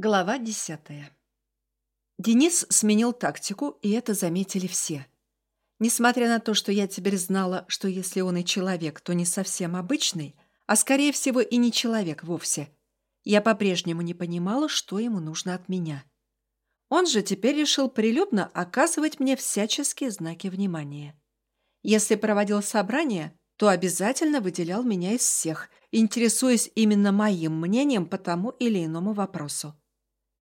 Глава десятая. Денис сменил тактику, и это заметили все. Несмотря на то, что я теперь знала, что если он и человек, то не совсем обычный, а скорее всего и не человек вовсе, я по-прежнему не понимала, что ему нужно от меня. Он же теперь решил прилюдно оказывать мне всяческие знаки внимания. Если проводил собрание, то обязательно выделял меня из всех, интересуясь именно моим мнением по тому или иному вопросу.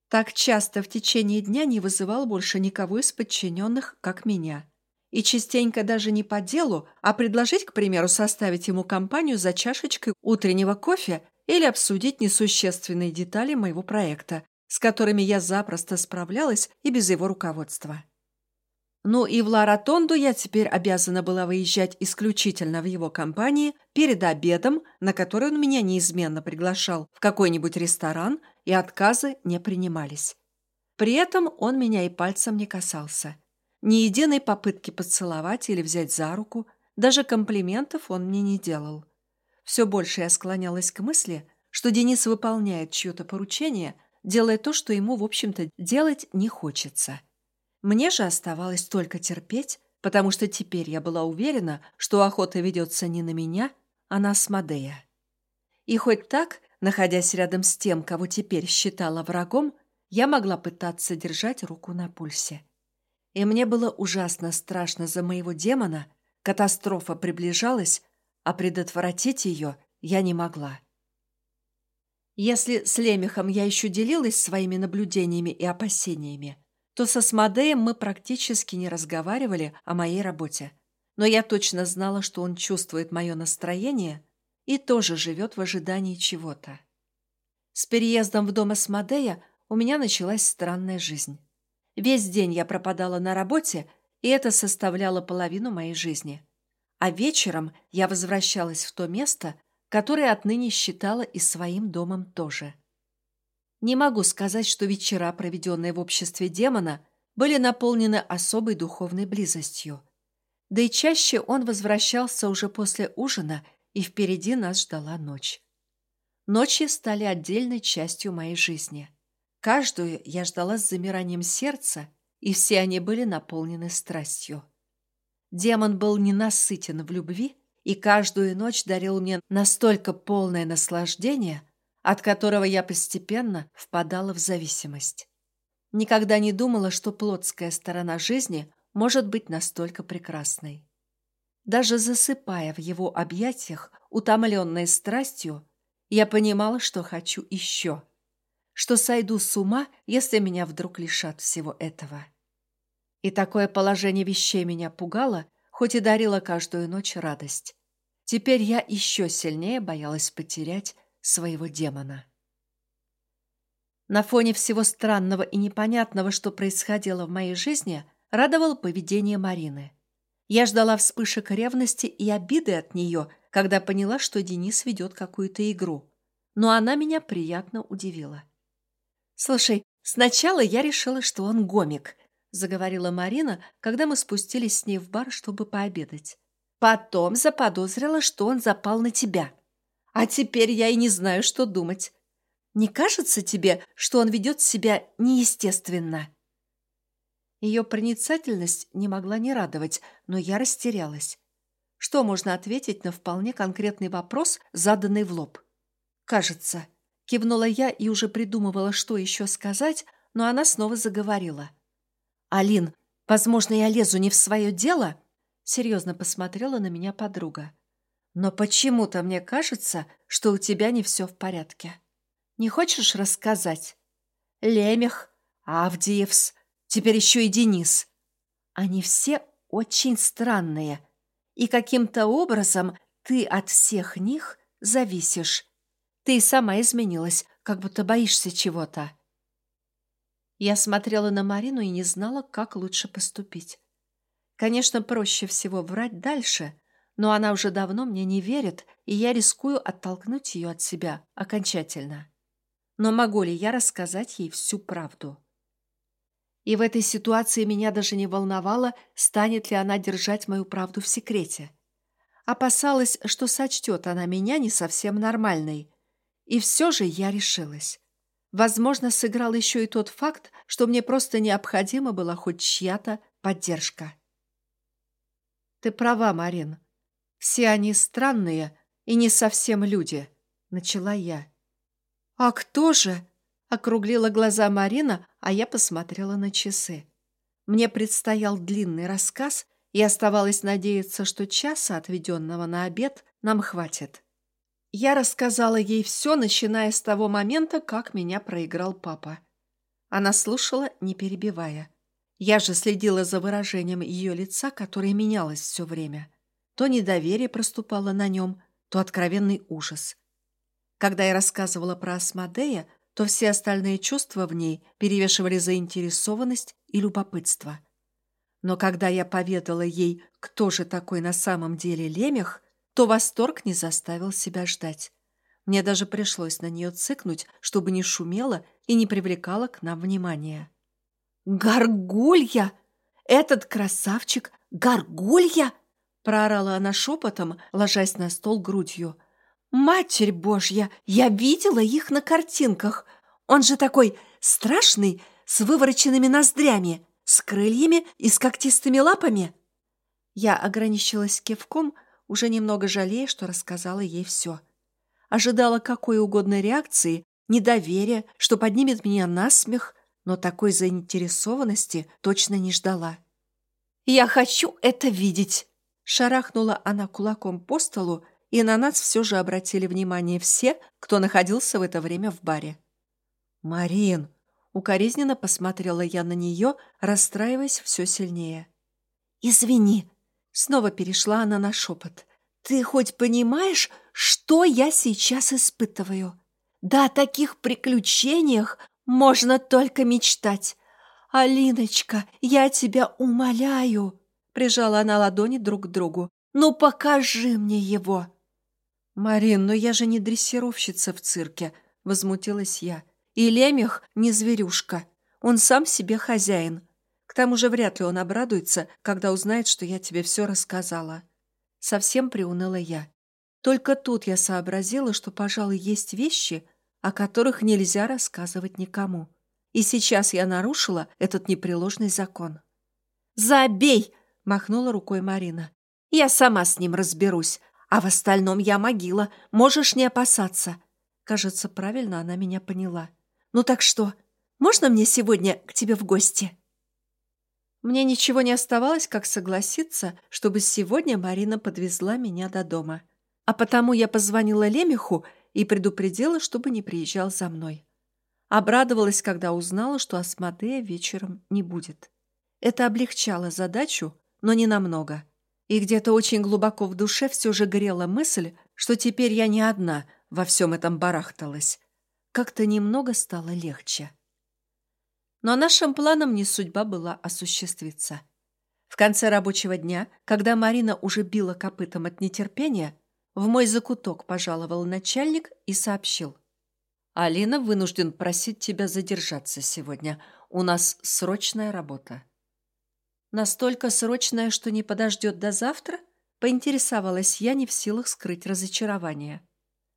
Так часто в течение дня не вызывал больше никого из подчиненных, как меня. И частенько даже не по делу, а предложить, к примеру, составить ему компанию за чашечкой утреннего кофе или обсудить несущественные детали моего проекта, с которыми я запросто справлялась и без его руководства. Ну и в Ла-Ротонду я теперь обязана была выезжать исключительно в его компании перед обедом, на который он меня неизменно приглашал в какой-нибудь ресторан, и отказы не принимались. При этом он меня и пальцем не касался. Ни единой попытки поцеловать или взять за руку, даже комплиментов он мне не делал. Все больше я склонялась к мысли, что Денис выполняет чье-то поручение, делая то, что ему, в общем-то, делать не хочется. Мне же оставалось только терпеть, потому что теперь я была уверена, что охота ведется не на меня, а на Асмодея. И хоть так, находясь рядом с тем, кого теперь считала врагом, я могла пытаться держать руку на пульсе. И мне было ужасно страшно за моего демона, катастрофа приближалась, а предотвратить ее я не могла. Если с Лемехом я еще делилась своими наблюдениями и опасениями, то со Смодеем мы практически не разговаривали о моей работе. Но я точно знала, что он чувствует мое настроение и тоже живет в ожидании чего-то. С переездом в дом Асмодея у меня началась странная жизнь. Весь день я пропадала на работе, и это составляло половину моей жизни. А вечером я возвращалась в то место, которое отныне считала и своим домом тоже. Не могу сказать, что вечера, проведенные в обществе демона, были наполнены особой духовной близостью. Да и чаще он возвращался уже после ужина, и впереди нас ждала ночь. Ночи стали отдельной частью моей жизни. Каждую я ждала с замиранием сердца, и все они были наполнены страстью. Демон был ненасытен в любви, и каждую ночь дарил мне настолько полное наслаждение, от которого я постепенно впадала в зависимость. Никогда не думала, что плотская сторона жизни может быть настолько прекрасной. Даже засыпая в его объятиях, утомленной страстью, я понимала, что хочу еще, что сойду с ума, если меня вдруг лишат всего этого. И такое положение вещей меня пугало, хоть и дарило каждую ночь радость. Теперь я еще сильнее боялась потерять своего демона. На фоне всего странного и непонятного, что происходило в моей жизни, радовало поведение Марины. Я ждала вспышек ревности и обиды от нее, когда поняла, что Денис ведет какую-то игру. Но она меня приятно удивила. «Слушай, сначала я решила, что он гомик», — заговорила Марина, когда мы спустились с ней в бар, чтобы пообедать. «Потом заподозрила, что он запал на тебя. А теперь я и не знаю, что думать. Не кажется тебе, что он ведет себя неестественно?» Ее проницательность не могла не радовать, но я растерялась. Что можно ответить на вполне конкретный вопрос, заданный в лоб? «Кажется». Кивнула я и уже придумывала, что еще сказать, но она снова заговорила. «Алин, возможно, я лезу не в свое дело?» Серьезно посмотрела на меня подруга. Но почему-то мне кажется, что у тебя не все в порядке. Не хочешь рассказать? Лемех, Авдиевс, теперь еще и Денис. Они все очень странные. И каким-то образом ты от всех них зависишь. Ты и сама изменилась, как будто боишься чего-то. Я смотрела на Марину и не знала, как лучше поступить. Конечно, проще всего врать дальше — но она уже давно мне не верит, и я рискую оттолкнуть ее от себя окончательно. Но могу ли я рассказать ей всю правду? И в этой ситуации меня даже не волновало, станет ли она держать мою правду в секрете. Опасалась, что сочтет она меня не совсем нормальной. И все же я решилась. Возможно, сыграл еще и тот факт, что мне просто необходима была хоть чья-то поддержка. «Ты права, Марин. Все они странные и не совсем люди», — начала я. «А кто же?» — округлила глаза Марина, а я посмотрела на часы. Мне предстоял длинный рассказ, и оставалось надеяться, что часа, отведенного на обед, нам хватит. Я рассказала ей все, начиная с того момента, как меня проиграл папа. Она слушала, не перебивая. Я же следила за выражением ее лица, которое менялось все время. То недоверие проступало на нем, то откровенный ужас. Когда я рассказывала про Асмодея, то все остальные чувства в ней перевешивали заинтересованность и любопытство. Но когда я поведала ей, кто же такой на самом деле Лемех, то восторг не заставил себя ждать. Мне даже пришлось на нее цыкнуть, чтобы не шумела и не привлекала к нам внимания. «Горгулья! Этот красавчик — горгулья!» проорала она шепотом, ложась на стол грудью. «Матерь Божья! Я видела их на картинках! Он же такой страшный, с вывороченными ноздрями, с крыльями и с когтистыми лапами!» Я ограничилась кивком, уже немного жалея, что рассказала ей все. Ожидала какой угодно реакции, недоверия, что поднимет меня на смех, но такой заинтересованности точно не ждала. «Я хочу это видеть!» Шарахнула она кулаком по столу, и на нас все же обратили внимание все, кто находился в это время в баре. «Марин!» — укоризненно посмотрела я на нее, расстраиваясь все сильнее. «Извини!» — снова перешла она на шепот. «Ты хоть понимаешь, что я сейчас испытываю? Да о таких приключениях можно только мечтать. Алиночка, я тебя умоляю!» Прижала она ладони друг к другу. «Ну покажи мне его!» «Марин, но я же не дрессировщица в цирке», — возмутилась я. «И Лемех не зверюшка. Он сам себе хозяин. К тому же вряд ли он обрадуется, когда узнает, что я тебе все рассказала». Совсем приуныла я. Только тут я сообразила, что, пожалуй, есть вещи, о которых нельзя рассказывать никому. И сейчас я нарушила этот непреложный закон. «Забей!» — махнула рукой Марина. «Я сама с ним разберусь. А в остальном я могила, можешь не опасаться. Кажется, правильно она меня поняла. Ну так что, можно мне сегодня к тебе в гости? Мне ничего не оставалось, как согласиться, чтобы сегодня Марина подвезла меня до дома. А потому я позвонила Лемеху и предупредила, чтобы не приезжал за мной. Обрадовалась, когда узнала, что Асмодея вечером не будет. Это облегчало задачу, но не намного. И где-то очень глубоко в душе все же горела мысль, что теперь я не одна во всем этом барахталась. Как-то немного стало легче. Но нашим планам не судьба была осуществиться. В конце рабочего дня, когда Марина уже била копытом от нетерпения, в мой закуток пожаловал начальник и сообщил. «Алина вынужден просить тебя задержаться сегодня. У нас срочная работа». Настолько срочная, что не подождет до завтра? Поинтересовалась я, не в силах скрыть разочарование.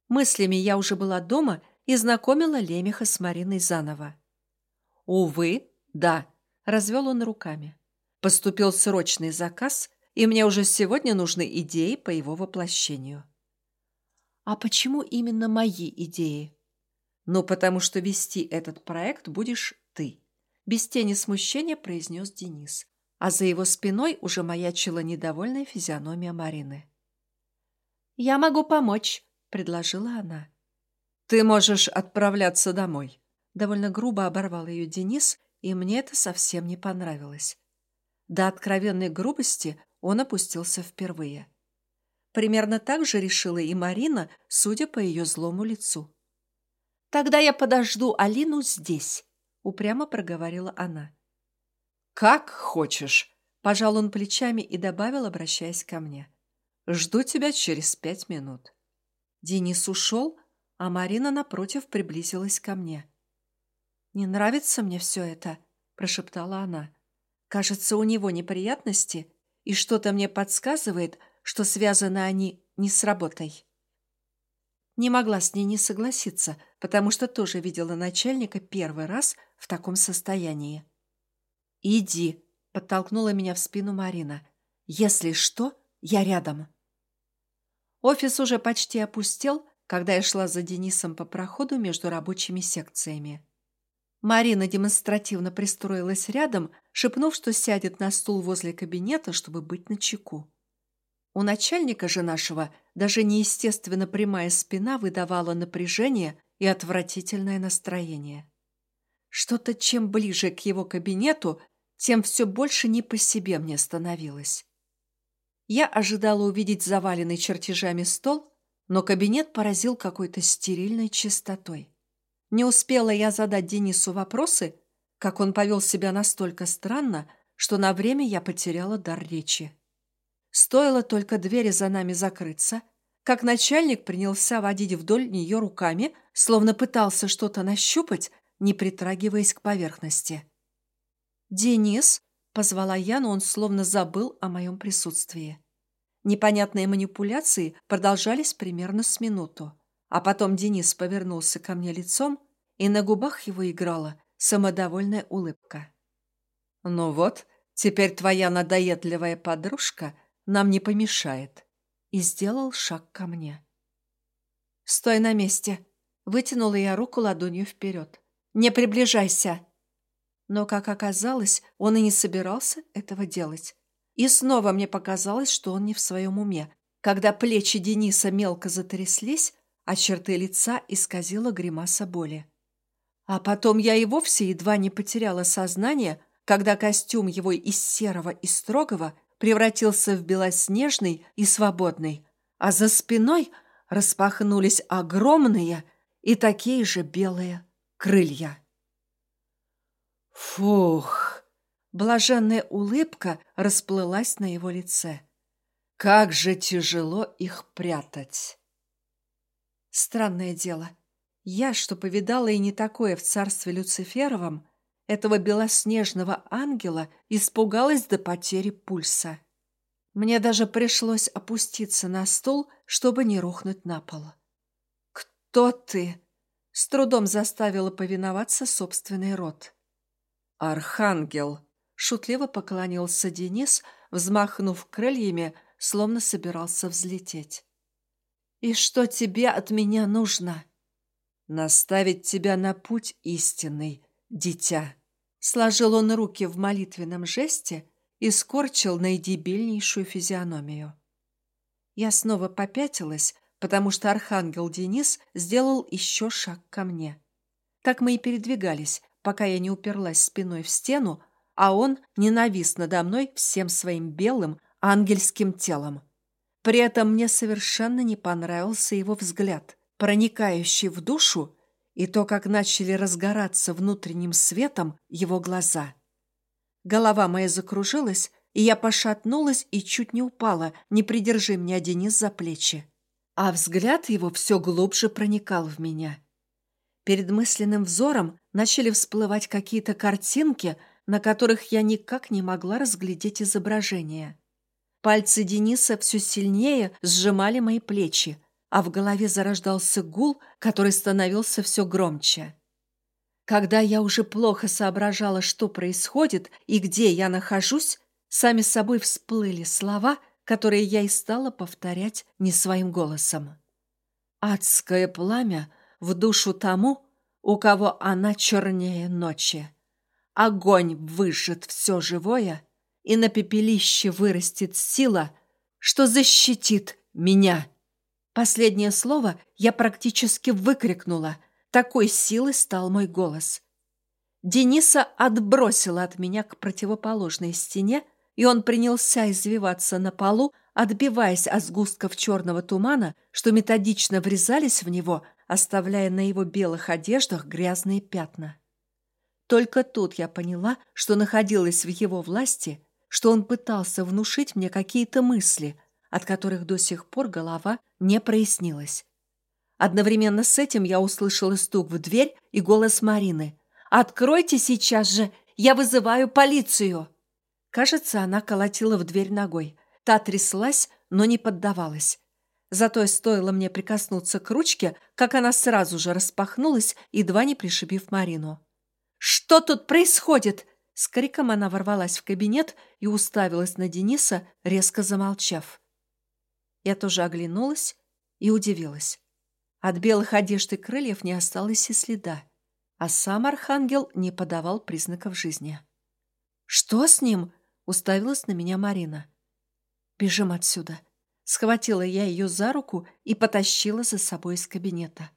Мыслями я уже была дома и знакомила Лемеха с Мариной заново. «Увы, да», — развел он руками. «Поступил срочный заказ, и мне уже сегодня нужны идеи по его воплощению». «А почему именно мои идеи?» «Ну, потому что вести этот проект будешь ты», — без тени смущения произнес Денис а за его спиной уже маячила недовольная физиономия Марины. «Я могу помочь», — предложила она. «Ты можешь отправляться домой», — довольно грубо оборвал ее Денис, и мне это совсем не понравилось. До откровенной грубости он опустился впервые. Примерно так же решила и Марина, судя по ее злому лицу. «Тогда я подожду Алину здесь», — упрямо проговорила она. «Как хочешь», — пожал он плечами и добавил, обращаясь ко мне. «Жду тебя через пять минут». Денис ушел, а Марина, напротив, приблизилась ко мне. «Не нравится мне все это», — прошептала она. «Кажется, у него неприятности, и что-то мне подсказывает, что связаны они не с работой». Не могла с ней не согласиться, потому что тоже видела начальника первый раз в таком состоянии. «Иди», — подтолкнула меня в спину Марина. «Если что, я рядом». Офис уже почти опустел, когда я шла за Денисом по проходу между рабочими секциями. Марина демонстративно пристроилась рядом, шепнув, что сядет на стул возле кабинета, чтобы быть начеку. У начальника же нашего даже неестественно прямая спина выдавала напряжение и отвратительное настроение. Что-то чем ближе к его кабинету, тем все больше не по себе мне становилось. Я ожидала увидеть заваленный чертежами стол, но кабинет поразил какой-то стерильной чистотой. Не успела я задать Денису вопросы, как он повел себя настолько странно, что на время я потеряла дар речи. Стоило только двери за нами закрыться, как начальник принялся водить вдоль нее руками, словно пытался что-то нащупать, не притрагиваясь к поверхности. «Денис!» — позвала я, но он словно забыл о моем присутствии. Непонятные манипуляции продолжались примерно с минуту, а потом Денис повернулся ко мне лицом, и на губах его играла самодовольная улыбка. «Ну вот, теперь твоя надоедливая подружка — нам не помешает», и сделал шаг ко мне. «Стой на месте!» Вытянула я руку ладонью вперед. «Не приближайся!» Но, как оказалось, он и не собирался этого делать. И снова мне показалось, что он не в своем уме, когда плечи Дениса мелко затряслись, а черты лица исказила гримаса боли. А потом я и вовсе едва не потеряла сознание, когда костюм его из серого и строгого превратился в белоснежный и свободный, а за спиной распахнулись огромные и такие же белые крылья. Фух! Блаженная улыбка расплылась на его лице. Как же тяжело их прятать! Странное дело. Я, что повидала и не такое в царстве Люциферовом, этого белоснежного ангела испугалась до потери пульса. Мне даже пришлось опуститься на стул, чтобы не рухнуть на пол. «Кто ты?» — с трудом заставила повиноваться собственный рот. «Архангел!» — шутливо поклонился Денис, взмахнув крыльями, словно собирался взлететь. «И что тебе от меня нужно?» «Наставить тебя на путь истинный, дитя!» Сложил он руки в молитвенном жесте и скорчил наидебильнейшую физиономию. Я снова попятилась, потому что архангел Денис сделал еще шаг ко мне. Так мы и передвигались, пока я не уперлась спиной в стену, а он ненавис надо мной всем своим белым ангельским телом. При этом мне совершенно не понравился его взгляд, проникающий в душу и то, как начали разгораться внутренним светом его глаза. Голова моя закружилась, и я пошатнулась и чуть не упала, не придержи меня Денис за плечи. А взгляд его все глубже проникал в меня. Перед мысленным взором начали всплывать какие-то картинки, на которых я никак не могла разглядеть изображение. Пальцы Дениса все сильнее сжимали мои плечи, а в голове зарождался гул, который становился все громче. Когда я уже плохо соображала, что происходит и где я нахожусь, сами собой всплыли слова, которые я и стала повторять не своим голосом. «Адское пламя в душу тому, у кого она чернее ночи. Огонь выжжет все живое, и на пепелище вырастет сила, что защитит меня». Последнее слово я практически выкрикнула. Такой силой стал мой голос. Дениса отбросила от меня к противоположной стене, и он принялся извиваться на полу, отбиваясь от сгустков черного тумана, что методично врезались в него, оставляя на его белых одеждах грязные пятна. Только тут я поняла, что находилась в его власти, что он пытался внушить мне какие-то мысли – от которых до сих пор голова не прояснилась. Одновременно с этим я услышала стук в дверь и голос Марины. «Откройте сейчас же! Я вызываю полицию!» Кажется, она колотила в дверь ногой. Та тряслась, но не поддавалась. Зато стоило мне прикоснуться к ручке, как она сразу же распахнулась, едва не пришибив Марину. «Что тут происходит?» С криком она ворвалась в кабинет и уставилась на Дениса, резко замолчав. Я тоже оглянулась и удивилась. От белых одежд и крыльев не осталось и следа, а сам архангел не подавал признаков жизни. «Что с ним?» — уставилась на меня Марина. «Бежим отсюда!» Схватила я ее за руку и потащила за собой из кабинета.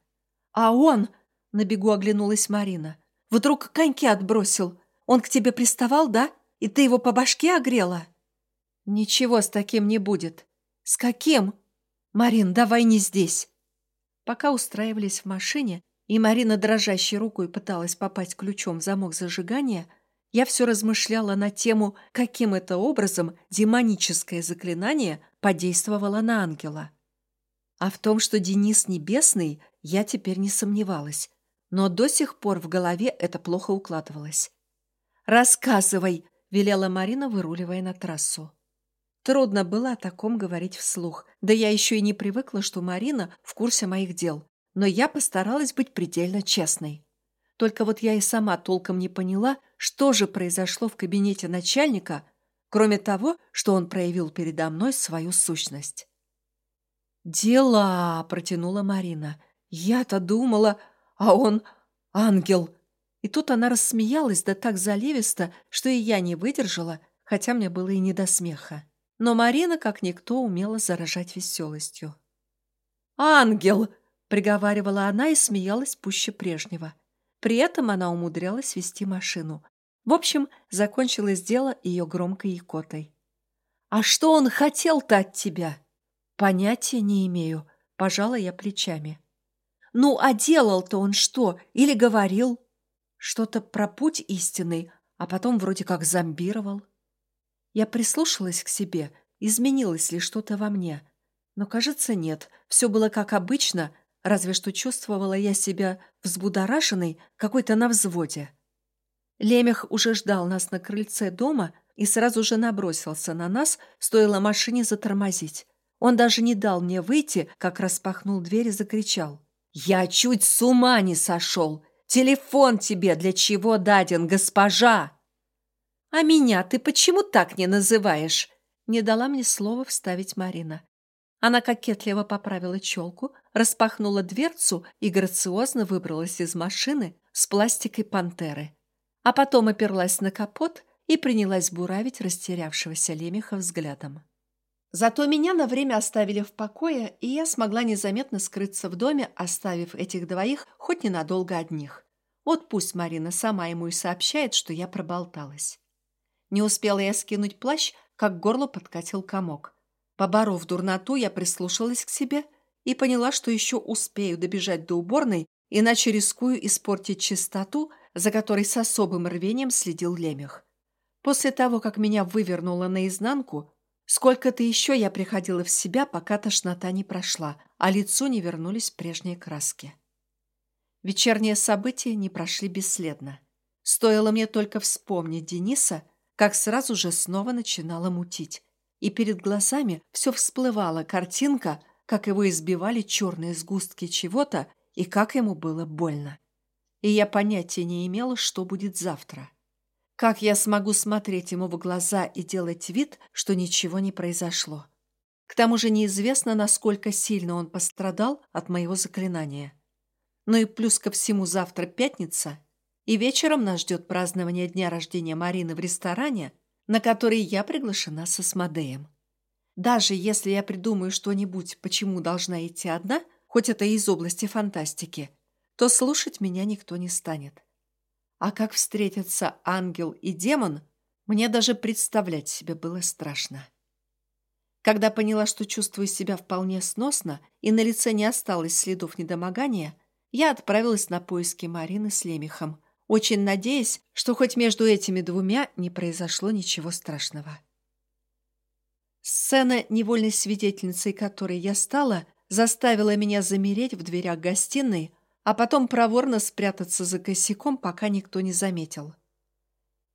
«А он!» — на бегу оглянулась Марина. «Вдруг коньки отбросил. Он к тебе приставал, да? И ты его по башке огрела?» «Ничего с таким не будет». «С каким?» «Марин, давай не здесь». Пока устраивались в машине, и Марина дрожащей рукой пыталась попасть ключом в замок зажигания, я все размышляла на тему, каким это образом демоническое заклинание подействовало на ангела. А в том, что Денис небесный, я теперь не сомневалась, но до сих пор в голове это плохо укладывалось. «Рассказывай!» — велела Марина, выруливая на трассу. Трудно было о таком говорить вслух, да я еще и не привыкла, что Марина в курсе моих дел, но я постаралась быть предельно честной. Только вот я и сама толком не поняла, что же произошло в кабинете начальника, кроме того, что он проявил передо мной свою сущность. «Дела!» — протянула Марина. «Я-то думала, а он ангел!» И тут она рассмеялась, да так заливисто, что и я не выдержала, хотя мне было и не до смеха. Но Марина, как никто, умела заражать веселостью. «Ангел!» — приговаривала она и смеялась пуще прежнего. При этом она умудрялась вести машину. В общем, закончилось дело ее громкой икотой. «А что он хотел-то от тебя?» «Понятия не имею», — пожала я плечами. «Ну, а делал-то он что? Или говорил?» «Что-то про путь истинный, а потом вроде как зомбировал». Я прислушалась к себе, изменилось ли что-то во мне. Но, кажется, нет, все было как обычно — разве что чувствовала я себя взбудораженной, какой-то на взводе. Лемех уже ждал нас на крыльце дома и сразу же набросился на нас, стоило машине затормозить. Он даже не дал мне выйти, как распахнул дверь и закричал. «Я чуть с ума не сошел! Телефон тебе для чего даден, госпожа?» «А меня ты почему так не называешь?» Не дала мне слова вставить Марина. Она кокетливо поправила челку, распахнула дверцу и грациозно выбралась из машины с пластикой пантеры. А потом оперлась на капот и принялась буравить растерявшегося лемеха взглядом. Зато меня на время оставили в покое, и я смогла незаметно скрыться в доме, оставив этих двоих хоть ненадолго одних. Вот пусть Марина сама ему и сообщает, что я проболталась. Не успела я скинуть плащ, как горло подкатил комок. Поборов дурноту, я прислушалась к себе и поняла, что еще успею добежать до уборной, иначе рискую испортить чистоту, за которой с особым рвением следил Лемех. После того, как меня вывернуло наизнанку, сколько-то еще я приходила в себя, пока тошнота не прошла, а лицу не вернулись прежние краски. Вечерние события не прошли бесследно. Стоило мне только вспомнить Дениса, как сразу же снова начинала мутить и перед глазами все всплывала картинка, как его избивали черные сгустки чего-то и как ему было больно. И я понятия не имела, что будет завтра. Как я смогу смотреть ему в глаза и делать вид, что ничего не произошло? К тому же неизвестно, насколько сильно он пострадал от моего заклинания. Ну и плюс ко всему завтра пятница, и вечером нас ждет празднование дня рождения Марины в ресторане – на который я приглашена со Смодеем. Даже если я придумаю что-нибудь, почему должна идти одна, хоть это и из области фантастики, то слушать меня никто не станет. А как встретятся ангел и демон, мне даже представлять себе было страшно. Когда поняла, что чувствую себя вполне сносно и на лице не осталось следов недомогания, я отправилась на поиски Марины с Лемехом, очень надеясь, что хоть между этими двумя не произошло ничего страшного. Сцена, невольной свидетельницей которой я стала, заставила меня замереть в дверях гостиной, а потом проворно спрятаться за косяком, пока никто не заметил.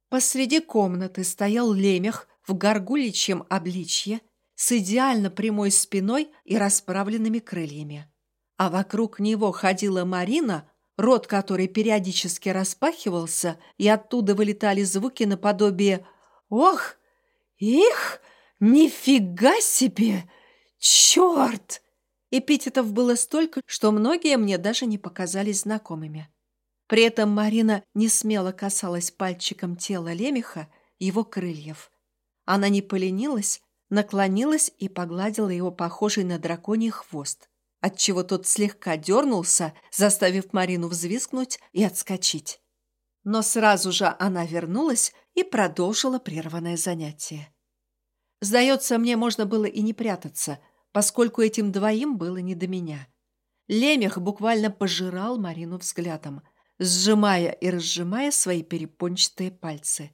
Посреди комнаты стоял лемех в горгуличьем обличье с идеально прямой спиной и расправленными крыльями. А вокруг него ходила Марина, рот которой периодически распахивался, и оттуда вылетали звуки наподобие «Ох! Их! Нифига себе! Черт!» Эпитетов было столько, что многие мне даже не показались знакомыми. При этом Марина не смело касалась пальчиком тела лемеха, его крыльев. Она не поленилась, наклонилась и погладила его похожий на драконий хвост, отчего тот слегка дернулся, заставив Марину взвискнуть и отскочить. Но сразу же она вернулась и продолжила прерванное занятие. Сдается мне, можно было и не прятаться, поскольку этим двоим было не до меня. Лемех буквально пожирал Марину взглядом, сжимая и разжимая свои перепончатые пальцы.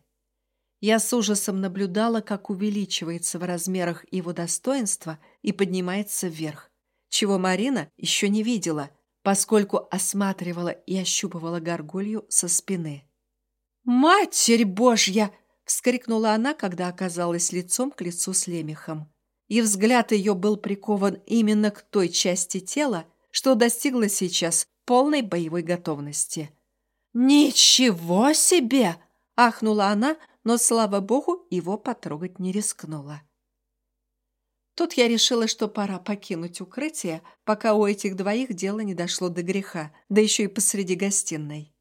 Я с ужасом наблюдала, как увеличивается в размерах его достоинство и поднимается вверх, чего Марина еще не видела, поскольку осматривала и ощупывала горгулью со спины. «Матерь Божья!» — вскрикнула она, когда оказалась лицом к лицу с лемехом и взгляд ее был прикован именно к той части тела, что достигла сейчас полной боевой готовности. «Ничего себе!» – ахнула она, но, слава богу, его потрогать не рискнула. Тут я решила, что пора покинуть укрытие, пока у этих двоих дело не дошло до греха, да еще и посреди гостиной.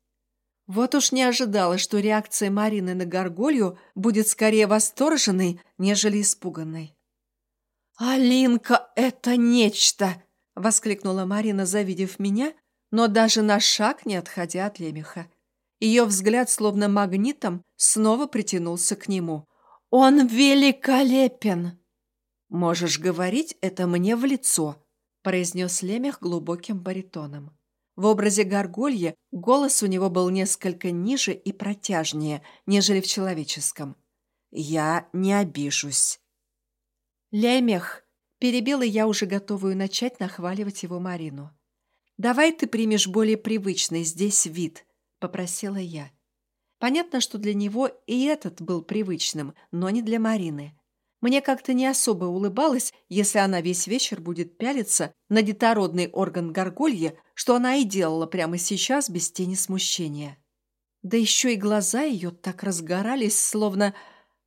Вот уж не ожидала, что реакция Марины на горголью будет скорее восторженной, нежели испуганной. «Алинка, это нечто!» — воскликнула Марина, завидев меня, но даже на шаг не отходя от лемеха. Ее взгляд, словно магнитом, снова притянулся к нему. «Он великолепен!» «Можешь говорить это мне в лицо», — произнес лемех глубоким баритоном. В образе горгульи голос у него был несколько ниже и протяжнее, нежели в человеческом. «Я не обижусь». «Лемех!» – перебила я уже готовую начать нахваливать его Марину. «Давай ты примешь более привычный здесь вид», – попросила я. Понятно, что для него и этот был привычным, но не для Марины. Мне как-то не особо улыбалось, если она весь вечер будет пялиться на детородный орган горгульи, что она и делала прямо сейчас без тени смущения. Да еще и глаза ее так разгорались, словно...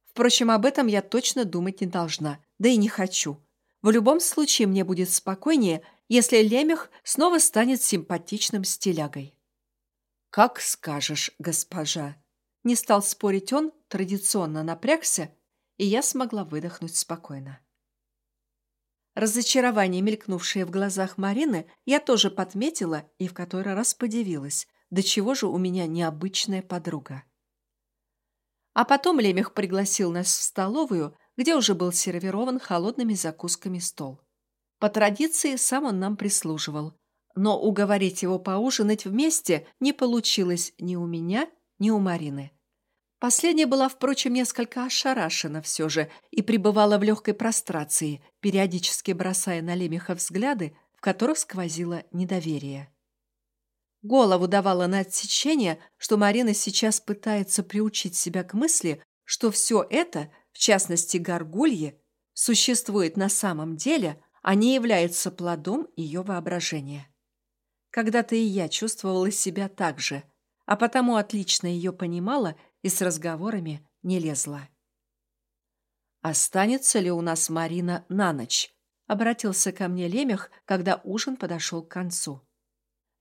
Впрочем, об этом я точно думать не должна да и не хочу. В любом случае мне будет спокойнее, если Лемех снова станет симпатичным стилягой. «Как скажешь, госпожа!» Не стал спорить он, традиционно напрягся, и я смогла выдохнуть спокойно. Разочарование, мелькнувшее в глазах Марины, я тоже подметила и в который раз подивилась, до чего же у меня необычная подруга. А потом Лемех пригласил нас в столовую, где уже был сервирован холодными закусками стол. По традиции сам он нам прислуживал, но уговорить его поужинать вместе не получилось ни у меня, ни у Марины. Последняя была, впрочем, несколько ошарашена все же и пребывала в легкой прострации, периодически бросая на Лемеха взгляды, в которых сквозило недоверие. Голову давала на отсечение, что Марина сейчас пытается приучить себя к мысли, что все это – в частности горгульи, существует на самом деле, а не является плодом ее воображения. Когда-то и я чувствовала себя так же, а потому отлично ее понимала и с разговорами не лезла. «Останется ли у нас Марина на ночь?» — обратился ко мне Лемех, когда ужин подошел к концу.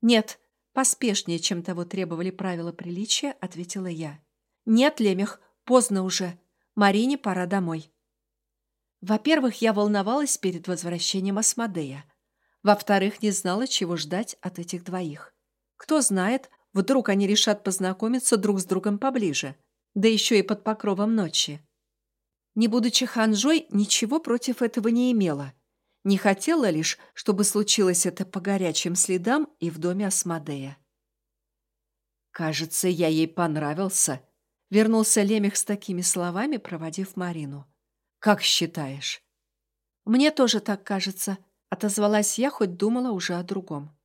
«Нет, поспешнее, чем того требовали правила приличия», — ответила я. «Нет, Лемех, поздно уже. Марине пора домой. Во-первых, я волновалась перед возвращением Асмодея. Во-вторых, не знала, чего ждать от этих двоих. Кто знает, вдруг они решат познакомиться друг с другом поближе, да еще и под покровом ночи. Не будучи ханжой, ничего против этого не имела. Не хотела лишь, чтобы случилось это по горячим следам и в доме Асмодея. «Кажется, я ей понравился», Вернулся Лемех с такими словами, проводив Марину. «Как считаешь?» «Мне тоже так кажется», — отозвалась я, хоть думала уже о другом.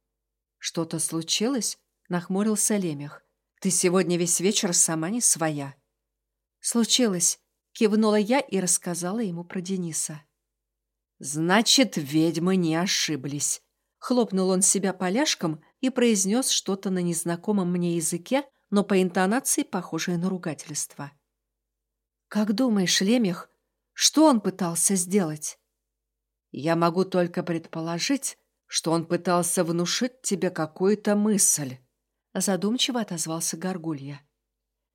«Что-то случилось?» — нахмурился Лемех. «Ты сегодня весь вечер сама не своя». «Случилось», — кивнула я и рассказала ему про Дениса. Значит, ведьмы не ошиблись. Хлопнул он себя поляшком и произнес что-то на незнакомом мне языке, но по интонации похожее на ругательство. «Как думаешь, Лемех, что он пытался сделать?» «Я могу только предположить, что он пытался внушить тебе какую-то мысль», задумчиво отозвался Горгулья.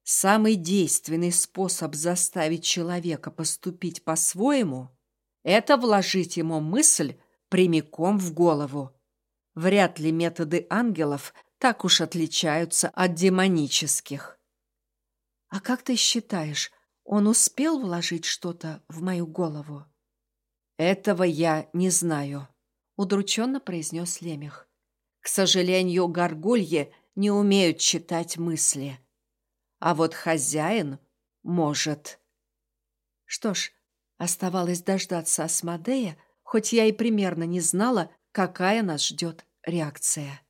«Самый действенный способ заставить человека поступить по-своему – это вложить ему мысль прямиком в голову. Вряд ли методы ангелов так уж отличаются от демонических. А как ты считаешь, он успел вложить что-то в мою голову? Этого я не знаю, удрученно произнес Лемех. К сожалению, горгульи не умеют читать мысли. А вот хозяин может. Что ж, оставалось дождаться Асмодея, хоть я и примерно не знала, какая нас ждет реакция.